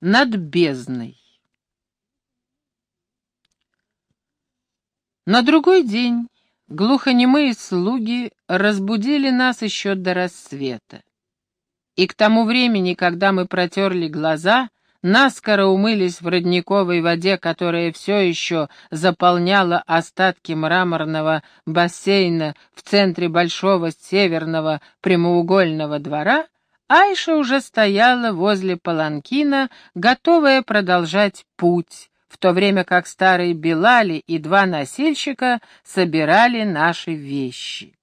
над бездной. На другой день глухонемые слуги разбудили нас еще до рассвета. И к тому времени, когда мы протерли глаза, наскоро умылись в родниковой воде, которая все еще заполняла остатки мраморного бассейна в центре большого северного прямоугольного двора, Айша уже стояла возле паланкина, готовая продолжать путь, в то время как старые Белали и два носильщика собирали наши вещи.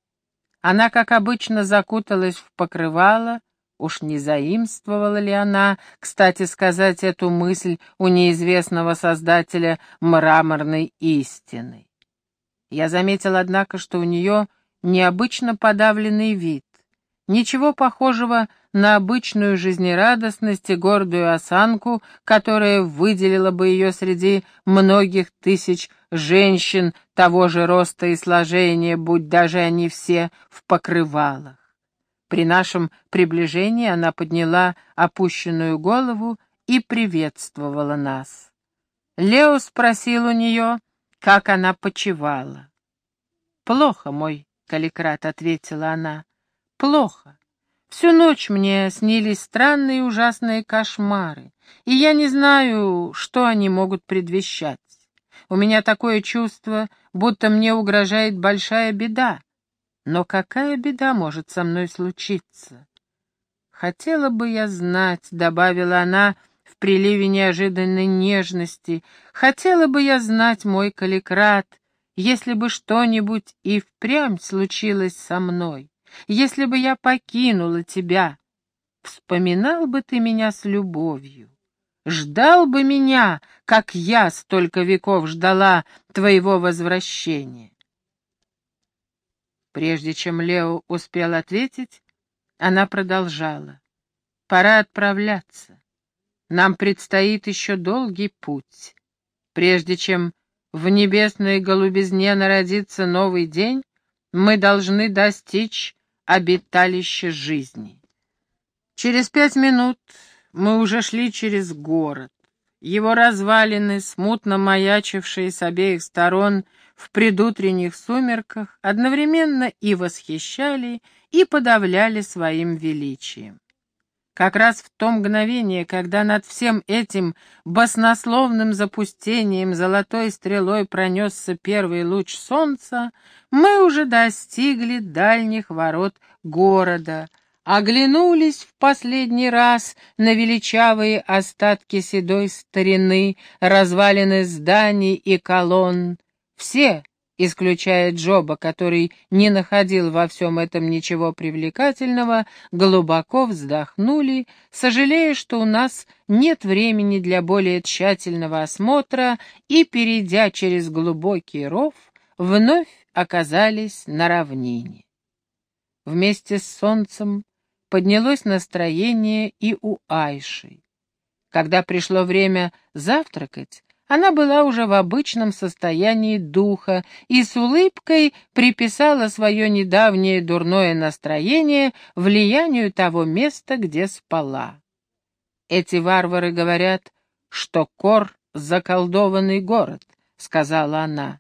Она, как обычно, закуталась в покрывало, уж не заимствовала ли она, кстати сказать, эту мысль у неизвестного создателя мраморной истины. Я заметил, однако, что у нее необычно подавленный вид. Ничего похожего на обычную жизнерадостность и гордую осанку, которая выделила бы ее среди многих тысяч женщин того же роста и сложения, будь даже они все в покрывалах. При нашем приближении она подняла опущенную голову и приветствовала нас. Лео спросил у нее, как она почевала. «Плохо, мой каликрат», — ответила она. Плохо. Всю ночь мне снились странные ужасные кошмары, и я не знаю, что они могут предвещать. У меня такое чувство, будто мне угрожает большая беда. Но какая беда может со мной случиться? Хотела бы я знать, — добавила она в приливе неожиданной нежности, — хотела бы я знать, мой каликрат, если бы что-нибудь и впрямь случилось со мной если бы я покинула тебя, вспоминал бы ты меня с любовью, ждал бы меня, как я столько веков ждала твоего возвращения. Прежде чем Лео успел ответить, она продолжала. «Пора отправляться. Нам предстоит еще долгий путь. Прежде чем в небесной голубизне народится новый день, мы должны достичь обиталище жизни. Через пять минут мы уже шли через город. Его развалины, смутно маячившие с обеих сторон в предутренних сумерках, одновременно и восхищали, и подавляли своим величием. Как раз в то мгновение, когда над всем этим баснословным запустением золотой стрелой пронесся первый луч солнца, мы уже достигли дальних ворот города, оглянулись в последний раз на величавые остатки седой старины, развалины зданий и колонн. Все, исключая Джоба, который не находил во всем этом ничего привлекательного, глубоко вздохнули, сожалея, что у нас нет времени для более тщательного осмотра, и, перейдя через глубокий ров, вновь оказались на равнине. Вместе с солнцем поднялось настроение и у Айши. Когда пришло время завтракать, она была уже в обычном состоянии духа и с улыбкой приписала свое недавнее дурное настроение влиянию того места, где спала. «Эти варвары говорят, что Кор — заколдованный город», — сказала она.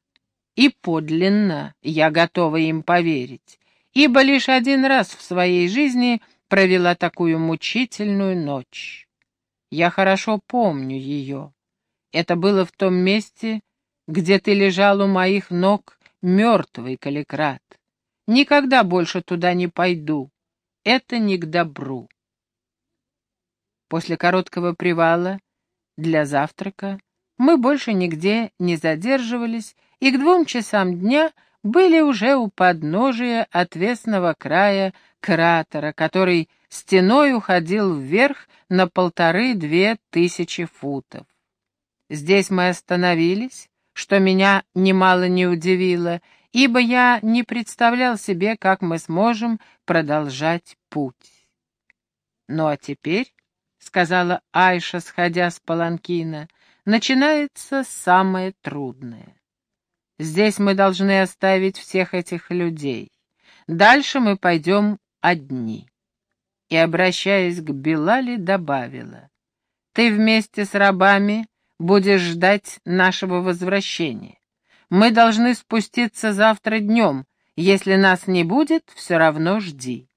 И подлинно я готова им поверить, ибо лишь один раз в своей жизни провела такую мучительную ночь. Я хорошо помню ее. Это было в том месте, где ты лежал у моих ног, мертвый каликрат. Никогда больше туда не пойду. Это не к добру. После короткого привала для завтрака мы больше нигде не задерживались и к двум часам дня были уже у подножия отвесного края кратера, который стеной уходил вверх на полторы-две тысячи футов. Здесь мы остановились, что меня немало не удивило, ибо я не представлял себе, как мы сможем продолжать путь. «Ну а теперь», — сказала Айша, сходя с паланкина, — «начинается самое трудное. Здесь мы должны оставить всех этих людей. Дальше мы пойдем одни. И, обращаясь к Белали, добавила. ты вместе с рабами будешь ждать нашего возвращения. Мы должны спуститься завтра днем. Если нас не будет, все равно жди».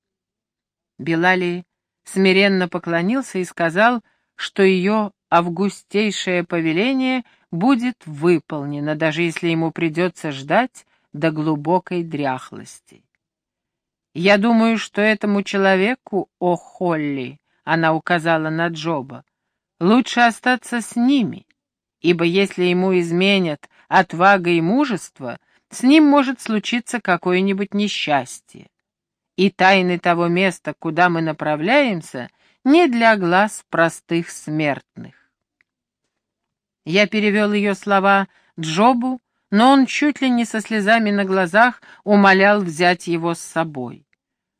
Белали смиренно поклонился и сказал, что ее августейшее повеление будет выполнено, даже если ему придется ждать до глубокой дряхлости. «Я думаю, что этому человеку, о Холли, — она указала на Джоба, — лучше остаться с ними, ибо если ему изменят отвага и мужество, с ним может случиться какое-нибудь несчастье. И тайны того места, куда мы направляемся, не для глаз простых смертных. Я перевел ее слова Джобу, но он чуть ли не со слезами на глазах умолял взять его с собой.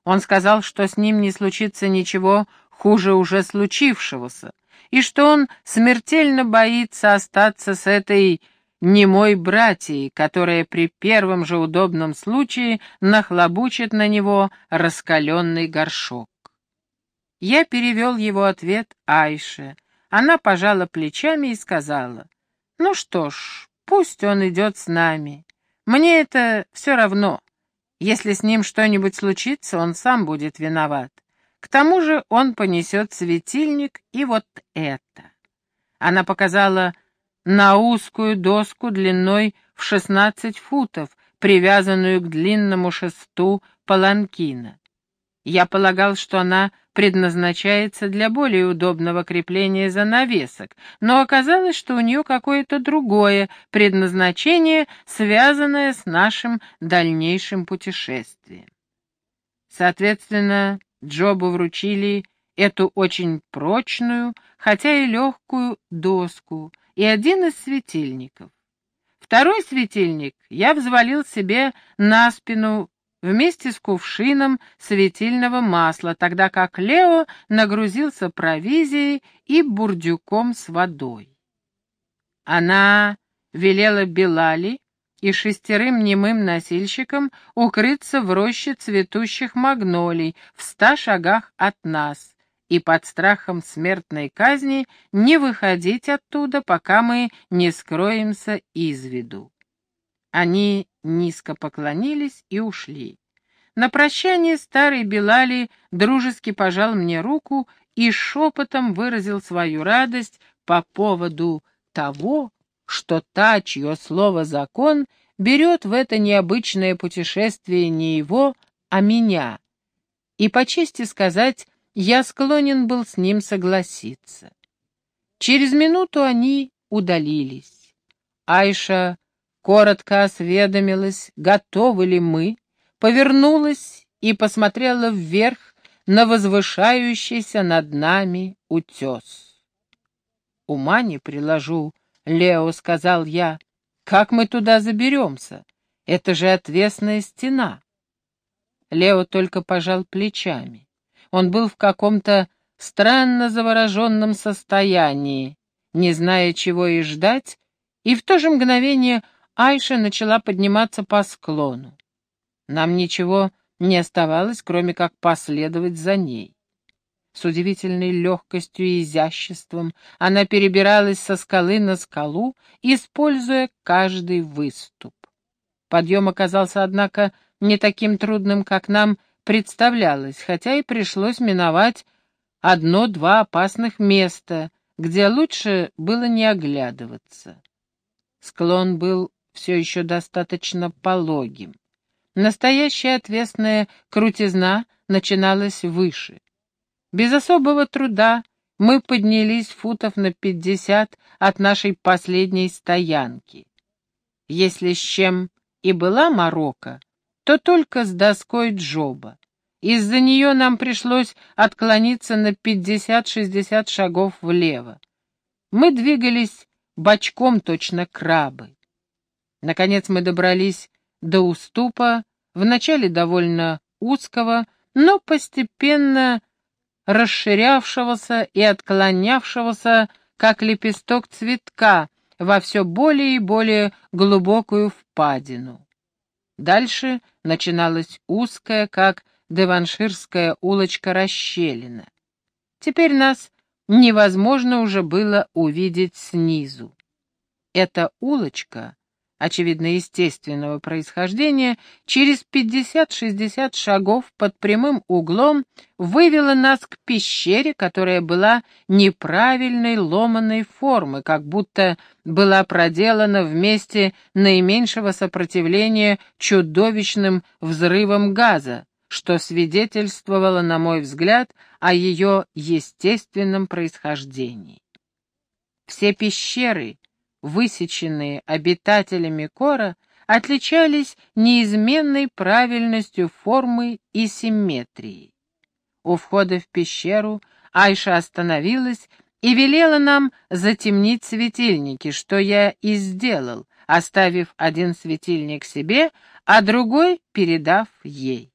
Он сказал, что с ним не случится ничего хуже уже случившегося, и что он смертельно боится остаться с этой немой братьей, которая при первом же удобном случае нахлобучит на него раскаленный горшок. Я перевел его ответ Айше. Она пожала плечами и сказала, «Ну что ж, пусть он идет с нами. Мне это все равно. Если с ним что-нибудь случится, он сам будет виноват. К тому же он понесет светильник и вот это». Она показала на узкую доску длиной в шестнадцать футов, привязанную к длинному шесту паланкина. Я полагал, что она предназначается для более удобного крепления занавесок, но оказалось, что у нее какое-то другое предназначение, связанное с нашим дальнейшим путешествием. Соответственно, Джобу вручили эту очень прочную, хотя и легкую доску и один из светильников. Второй светильник я взвалил себе на спину вместе с кувшином светильного масла, тогда как Лео нагрузился провизией и бурдюком с водой. Она велела Белали и шестерым немым носильщикам укрыться в роще цветущих магнолий в ста шагах от нас и под страхом смертной казни не выходить оттуда, пока мы не скроемся из виду. Они низко поклонились и ушли. На прощание старый Белали дружески пожал мне руку и шепотом выразил свою радость по поводу того, что та, чье слово закон, берет в это необычное путешествие не его, а меня. И по чести сказать, я склонен был с ним согласиться. Через минуту они удалились. Айша коротко осведомилась, готовы ли мы, повернулась и посмотрела вверх на возвышающийся над нами утес. «Ума не приложу, Лео», — сказал я, — «как мы туда заберемся? Это же отвесная стена». Лео только пожал плечами. Он был в каком-то странно завороженном состоянии, не зная, чего и ждать, и в то же мгновение Айша начала подниматься по склону. Нам ничего не оставалось, кроме как последовать за ней. С удивительной легкостью и изяществом она перебиралась со скалы на скалу, используя каждый выступ. Подъем оказался, однако, не таким трудным, как нам представлялось, хотя и пришлось миновать одно-два опасных места, где лучше было не оглядываться. Склон был все еще достаточно пологим. Настоящая отвесная крутизна начиналась выше. Без особого труда мы поднялись футов на пятьдесят от нашей последней стоянки. Если с чем и была Марокко, то только с доской Джоба. Из-за нее нам пришлось отклониться на пятьдесят-шестьдесят шагов влево. Мы двигались бочком точно крабы. Наконец мы добрались до уступа, вначале довольно узкого, но постепенно расширявшегося и отклонявшегося, как лепесток цветка, во все более и более глубокую впадину. Дальше начиналась узкая, как деванширская улочка расщелина. Теперь нас невозможно уже было увидеть снизу. Эта улочка очевидно естественного происхождения, через 50-60 шагов под прямым углом вывела нас к пещере, которая была неправильной ломаной формы, как будто была проделана в месте наименьшего сопротивления чудовищным взрывом газа, что свидетельствовало, на мой взгляд, о ее естественном происхождении. Все пещеры, высеченные обитателями Кора, отличались неизменной правильностью формы и симметрией. У входа в пещеру Айша остановилась и велела нам затемнить светильники, что я и сделал, оставив один светильник себе, а другой передав ей.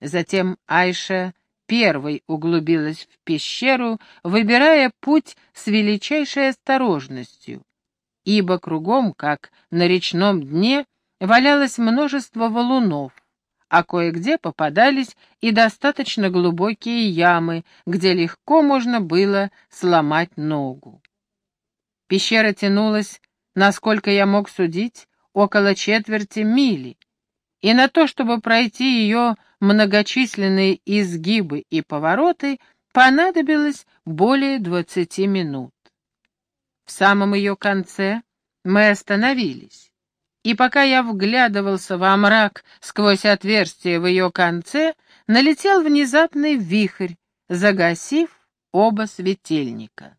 Затем Айша первой углубилась в пещеру, выбирая путь с величайшей осторожностью, ибо кругом, как на речном дне, валялось множество валунов, а кое-где попадались и достаточно глубокие ямы, где легко можно было сломать ногу. Пещера тянулась, насколько я мог судить, около четверти мили, и на то, чтобы пройти ее многочисленные изгибы и повороты, понадобилось более двадцати минут. В самом ее конце мы остановились, и пока я вглядывался во мрак сквозь отверстие в ее конце, налетел внезапный вихрь, загасив оба светильника.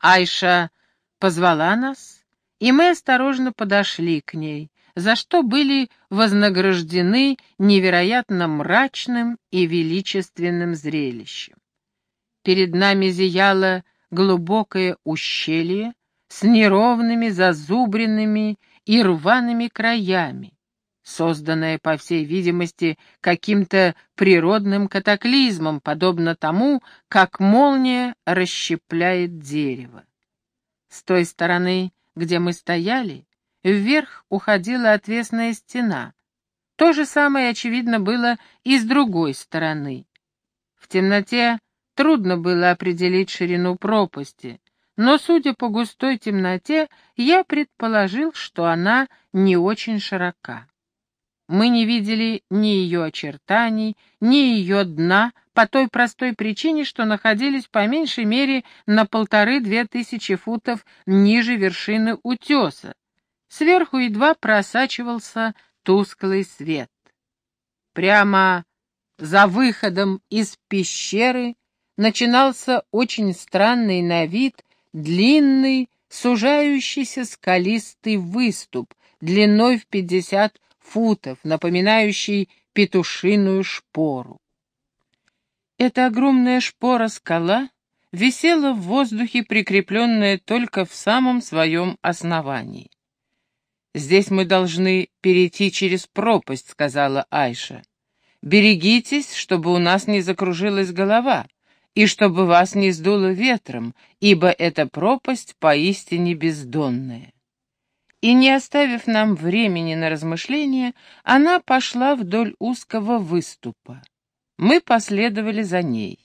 Айша позвала нас, и мы осторожно подошли к ней, за что были вознаграждены невероятно мрачным и величественным зрелищем. Перед нами зияло глубокое ущелье с неровными, зазубренными и рваными краями, созданное, по всей видимости, каким-то природным катаклизмом, подобно тому, как молния расщепляет дерево. С той стороны, где мы стояли, вверх уходила отвесная стена. То же самое, очевидно, было и с другой стороны. В темноте Трудно было определить ширину пропасти, но, судя по густой темноте, я предположил, что она не очень широка. Мы не видели ни ее очертаний, ни ее дна, по той простой причине, что находились по меньшей мере на полторы-две тысячи футов ниже вершины утеса. Сверху едва просачивался тусклый свет. Прямо за выходом из пещеры начинался очень странный на вид, длинный, сужающийся скалистый выступ, длиной в пятьдесят футов, напоминающий петушиную шпору. Эта огромная шпора-скала висела в воздухе, прикрепленная только в самом своем основании. «Здесь мы должны перейти через пропасть», — сказала Айша. «Берегитесь, чтобы у нас не закружилась голова и чтобы вас не сдуло ветром, ибо эта пропасть поистине бездонная. И не оставив нам времени на размышления, она пошла вдоль узкого выступа. Мы последовали за ней.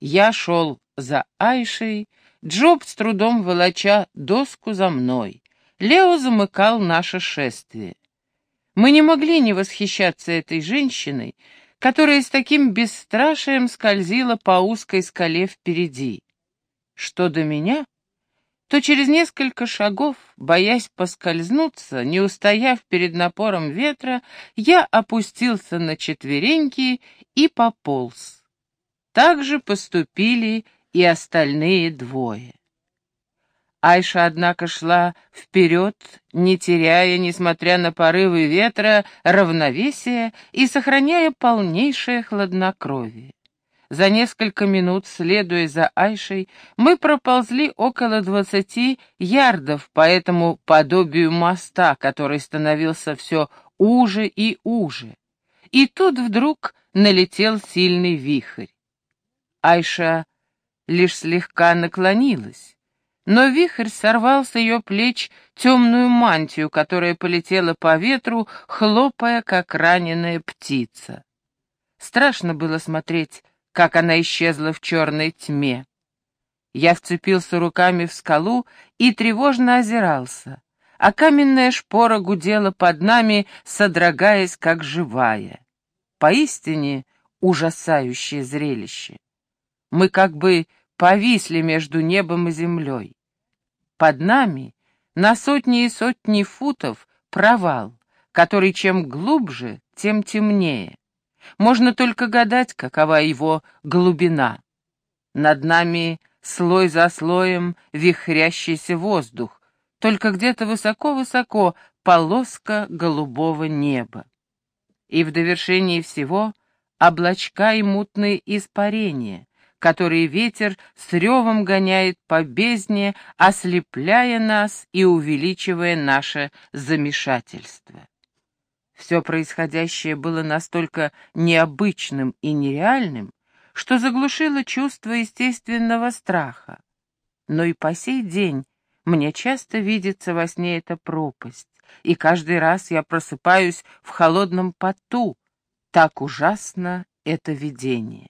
Я шел за Айшей, Джоб с трудом волоча доску за мной. Лео замыкал наше шествие. Мы не могли не восхищаться этой женщиной, которая с таким бесстрашием скользила по узкой скале впереди. Что до меня, то через несколько шагов, боясь поскользнуться, не устояв перед напором ветра, я опустился на четвереньки и пополз. Так же поступили и остальные двое. Айша, однако, шла вперед, не теряя, несмотря на порывы ветра, равновесия и сохраняя полнейшее хладнокровие. За несколько минут, следуя за Айшей, мы проползли около двадцати ярдов по этому подобию моста, который становился все уже и уже. И тут вдруг налетел сильный вихрь. Айша лишь слегка наклонилась но вихрь сорвал с ее плеч темную мантию, которая полетела по ветру, хлопая, как раненая птица. Страшно было смотреть, как она исчезла в черной тьме. Я вцепился руками в скалу и тревожно озирался, а каменная шпора гудела под нами, содрогаясь, как живая. Поистине ужасающее зрелище. Мы как бы повисли между небом и землей. Под нами на сотни и сотни футов провал, который чем глубже, тем темнее. Можно только гадать, какова его глубина. Над нами слой за слоем вихрящийся воздух, только где-то высоко-высоко полоска голубого неба. И в довершении всего облачка и мутные испарения, которые ветер с ревом гоняет по бездне, ослепляя нас и увеличивая наше замешательство. Все происходящее было настолько необычным и нереальным, что заглушило чувство естественного страха. Но и по сей день мне часто видится во сне эта пропасть, и каждый раз я просыпаюсь в холодном поту. Так ужасно это видение.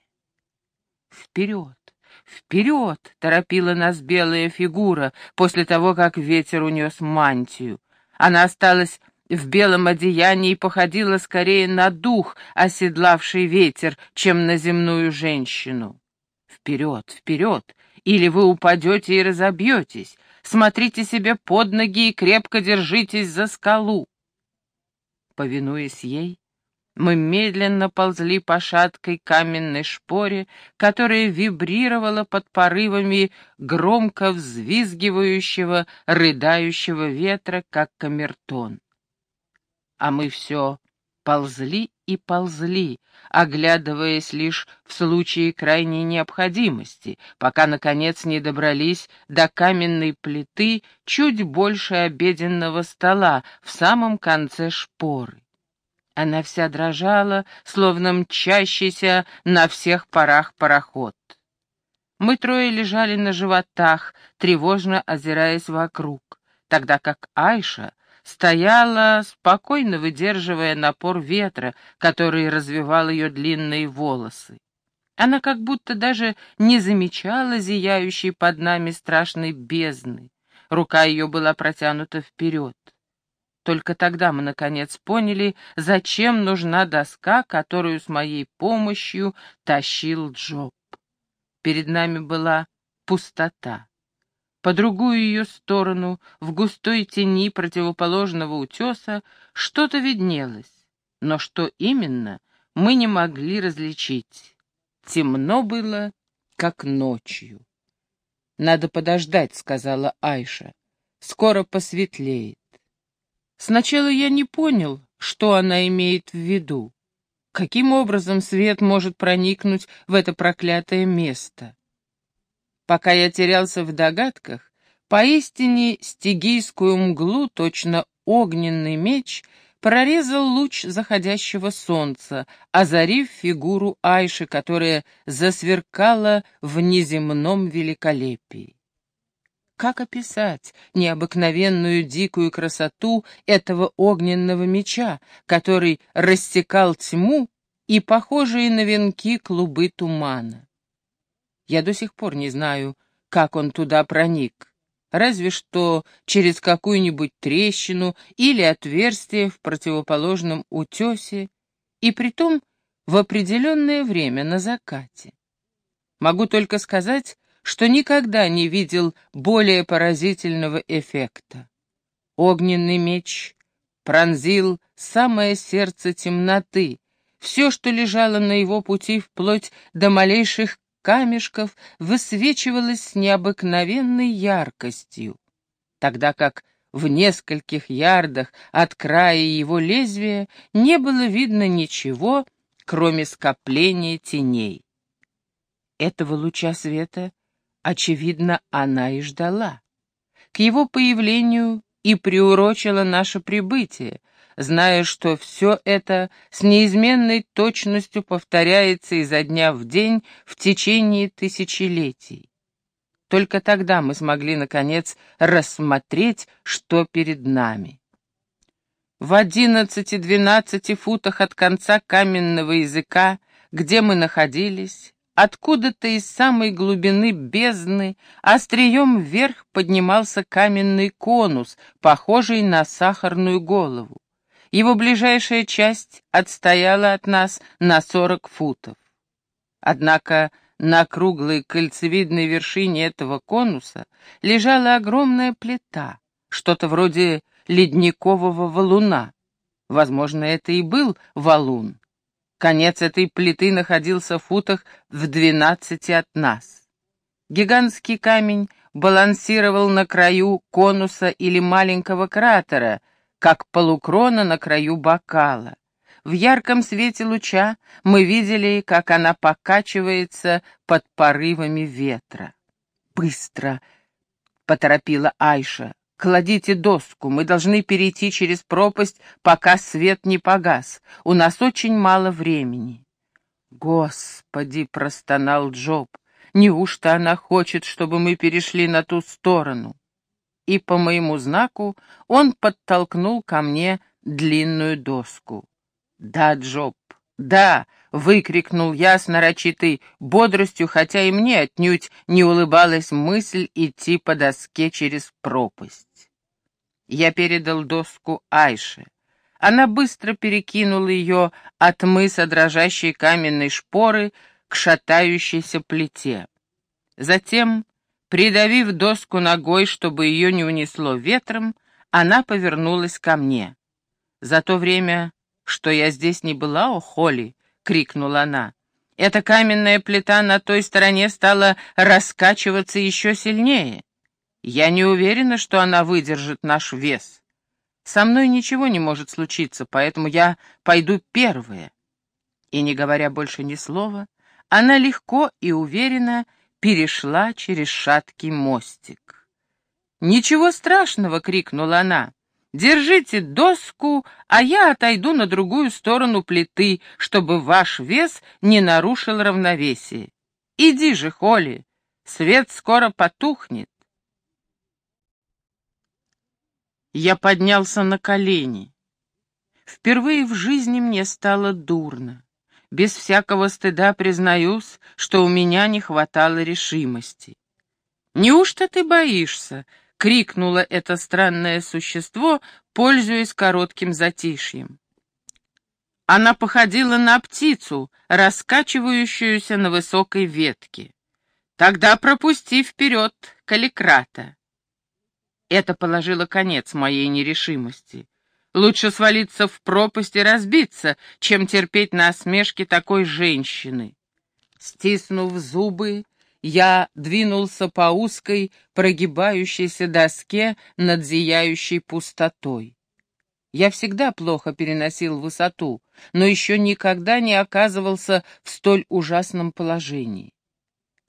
Вперед! «Вперед!» — торопила нас белая фигура после того, как ветер унес мантию. Она осталась в белом одеянии и походила скорее на дух, оседлавший ветер, чем на земную женщину. Вперед, вперед, или вы упадете и разобьетесь. Смотрите себе под ноги и крепко держитесь за скалу. Повинуясь ей, мы медленно ползли по шаткой каменной шпоре, которая вибрировала под порывами громко взвизгивающего, рыдающего ветра, как камертон а мы все ползли и ползли, оглядываясь лишь в случае крайней необходимости, пока, наконец, не добрались до каменной плиты чуть больше обеденного стола в самом конце шпоры. Она вся дрожала, словно мчащийся на всех парах пароход. Мы трое лежали на животах, тревожно озираясь вокруг, тогда как Айша стояла, спокойно выдерживая напор ветра, который развивал ее длинные волосы. Она как будто даже не замечала зияющей под нами страшной бездны. Рука ее была протянута вперед. Только тогда мы, наконец, поняли, зачем нужна доска, которую с моей помощью тащил Джоб. Перед нами была пустота. По другую ее сторону, в густой тени противоположного утеса, что-то виднелось, но что именно, мы не могли различить. Темно было, как ночью. «Надо подождать», — сказала Айша. «Скоро посветлеет». Сначала я не понял, что она имеет в виду. Каким образом свет может проникнуть в это проклятое место? Пока я терялся в догадках, поистине стигийскую мглу, точно огненный меч, прорезал луч заходящего солнца, озарив фигуру Айши, которая засверкала в неземном великолепии. Как описать необыкновенную дикую красоту этого огненного меча, который рассекал тьму и похожие на венки клубы тумана? Я до сих пор не знаю, как он туда проник. Разве что через какую-нибудь трещину или отверстие в противоположном утесе, и притом в определенное время на закате. Могу только сказать, что никогда не видел более поразительного эффекта. Огненный меч пронзил самое сердце темноты, все, что лежало на его пути вплоть до малейших камешков высвечивалась с необыкновенной яркостью, тогда как в нескольких ярдах от края его лезвия не было видно ничего, кроме скопления теней. Этого луча света, очевидно, она и ждала. К его появлению и приурочила наше прибытие, зная, что все это с неизменной точностью повторяется изо дня в день в течение тысячелетий. Только тогда мы смогли, наконец, рассмотреть, что перед нами. В одиннадцати-двенадцати футах от конца каменного языка, где мы находились, Откуда-то из самой глубины бездны острием вверх поднимался каменный конус, похожий на сахарную голову. Его ближайшая часть отстояла от нас на сорок футов. Однако на круглой кольцевидной вершине этого конуса лежала огромная плита, что-то вроде ледникового валуна. Возможно, это и был валун. Конец этой плиты находился в футах в двенадцати от нас. Гигантский камень балансировал на краю конуса или маленького кратера, как полукрона на краю бокала. В ярком свете луча мы видели, как она покачивается под порывами ветра. «Быстро!» — поторопила Айша. «Кладите доску, мы должны перейти через пропасть, пока свет не погас. У нас очень мало времени». «Господи!» — простонал Джоб. «Неужто она хочет, чтобы мы перешли на ту сторону?» И по моему знаку он подтолкнул ко мне длинную доску. «Да, Джоб, да!» — выкрикнул я с нарочитой бодростью, хотя и мне отнюдь не улыбалась мысль идти по доске через пропасть. Я передал доску Айше. Она быстро перекинула ее от мыса дрожащей каменной шпоры к шатающейся плите. Затем, придавив доску ногой, чтобы ее не унесло ветром, она повернулась ко мне. За то время, что я здесь не была, о, Холли, — крикнула она, — эта каменная плита на той стороне стала раскачиваться еще сильнее. Я не уверена, что она выдержит наш вес. Со мной ничего не может случиться, поэтому я пойду первая. И, не говоря больше ни слова, она легко и уверенно перешла через шаткий мостик. «Ничего страшного!» — крикнула она. «Держите доску, а я отойду на другую сторону плиты, чтобы ваш вес не нарушил равновесие. Иди же, Холли, свет скоро потухнет». Я поднялся на колени. Впервые в жизни мне стало дурно. Без всякого стыда признаюсь, что у меня не хватало решимости. «Неужто ты боишься?» — крикнуло это странное существо, пользуясь коротким затишьем. Она походила на птицу, раскачивающуюся на высокой ветке. «Тогда пропусти вперед каликрата». Это положило конец моей нерешимости. Лучше свалиться в пропасть и разбиться, чем терпеть насмешки такой женщины. Стиснув зубы, я двинулся по узкой, прогибающейся доске над зияющей пустотой. Я всегда плохо переносил высоту, но еще никогда не оказывался в столь ужасном положении.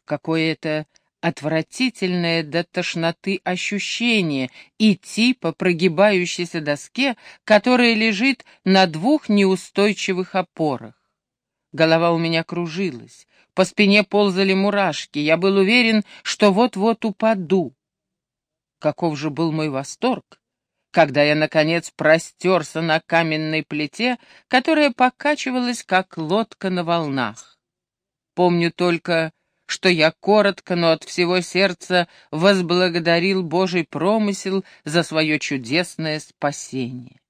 Какое это отвратительное до тошноты ощущение идти по прогибающейся доске, которая лежит на двух неустойчивых опорах. Голова у меня кружилась, по спине ползали мурашки, я был уверен, что вот-вот упаду. Каков же был мой восторг, когда я, наконец, простерся на каменной плите, которая покачивалась, как лодка на волнах. Помню только, что я коротко, но от всего сердца возблагодарил Божий промысел за свое чудесное спасение.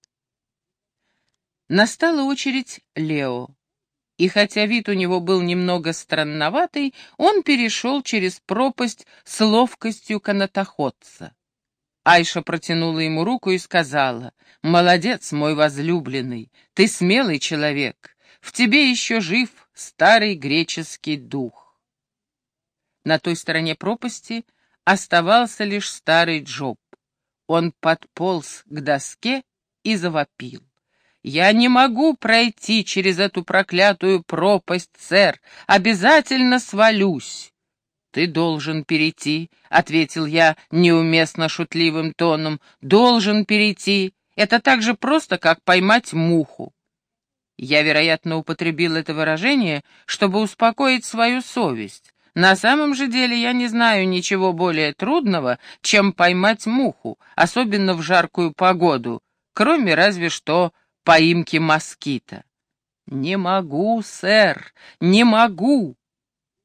Настала очередь Лео. И хотя вид у него был немного странноватый, он перешел через пропасть с ловкостью канатоходца. Айша протянула ему руку и сказала, «Молодец, мой возлюбленный, ты смелый человек, в тебе еще жив старый греческий дух». На той стороне пропасти оставался лишь старый Джоб. Он подполз к доске и завопил. «Я не могу пройти через эту проклятую пропасть, сэр. Обязательно свалюсь». «Ты должен перейти», — ответил я неуместно шутливым тоном. «Должен перейти. Это так же просто, как поймать муху». Я, вероятно, употребил это выражение, чтобы успокоить свою совесть. На самом же деле я не знаю ничего более трудного, чем поймать муху, особенно в жаркую погоду, кроме разве что поимки москита. «Не могу, сэр, не могу!»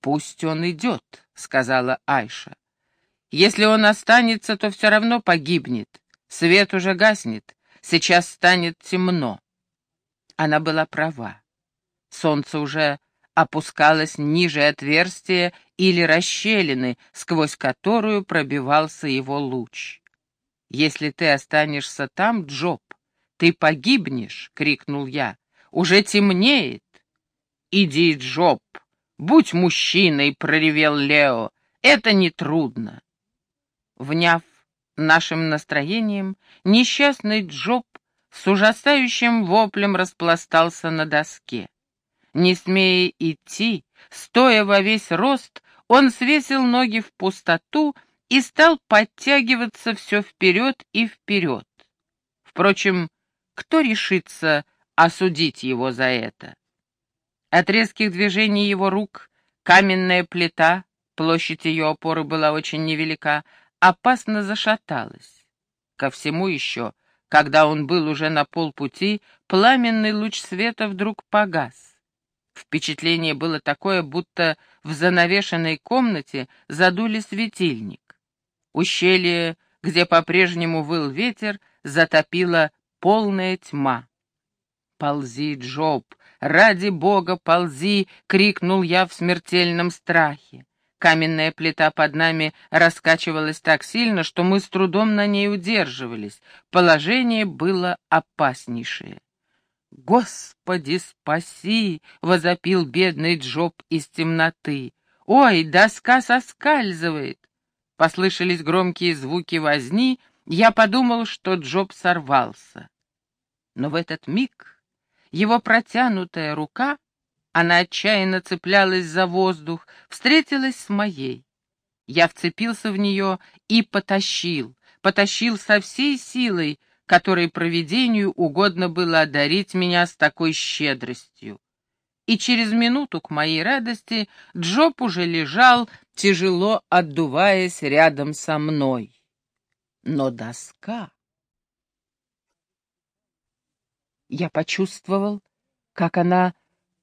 «Пусть он идет», — сказала Айша. «Если он останется, то все равно погибнет. Свет уже гаснет, сейчас станет темно». Она была права. Солнце уже опускалось ниже отверстия или расщелины, сквозь которую пробивался его луч. «Если ты останешься там, Джоб, ты погибнешь!» — крикнул я. «Уже темнеет!» «Иди, Джоб, будь мужчиной!» — проревел Лео. «Это нетрудно!» Вняв нашим настроением, несчастный Джоб с ужасающим воплем распластался на доске. Не смея идти, стоя во весь рост, он свесил ноги в пустоту и стал подтягиваться все вперед и вперед. Впрочем, кто решится осудить его за это? От резких движений его рук каменная плита, площадь ее опоры была очень невелика, опасно зашаталась. Ко всему еще, когда он был уже на полпути, пламенный луч света вдруг погас. Впечатление было такое, будто в занавешенной комнате задули светильник. Ущелье, где по-прежнему выл ветер, затопила полная тьма. «Ползи, Джоб! Ради бога, ползи!» — крикнул я в смертельном страхе. Каменная плита под нами раскачивалась так сильно, что мы с трудом на ней удерживались. Положение было опаснейшее. «Господи, спаси!» — возопил бедный Джоб из темноты. «Ой, доска соскальзывает!» Послышались громкие звуки возни, я подумал, что Джоб сорвался. Но в этот миг его протянутая рука, она отчаянно цеплялась за воздух, встретилась с моей. Я вцепился в нее и потащил, потащил со всей силой, которой провидению угодно было одарить меня с такой щедростью. И через минуту, к моей радости, Джоб уже лежал, тяжело отдуваясь рядом со мной но доска... Я почувствовал, как она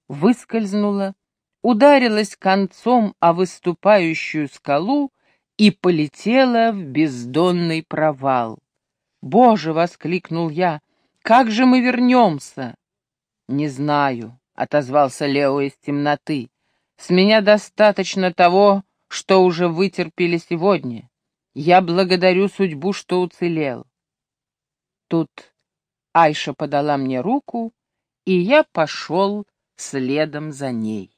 выскользнула, ударилась концом о выступающую скалу и полетела в бездонный провал. «Боже!» — воскликнул я. «Как же мы вернемся?» «Не знаю», — отозвался Лео из темноты. «С меня достаточно того, что уже вытерпели сегодня. Я благодарю судьбу, что уцелел. Тут Айша подала мне руку, и я пошел следом за ней.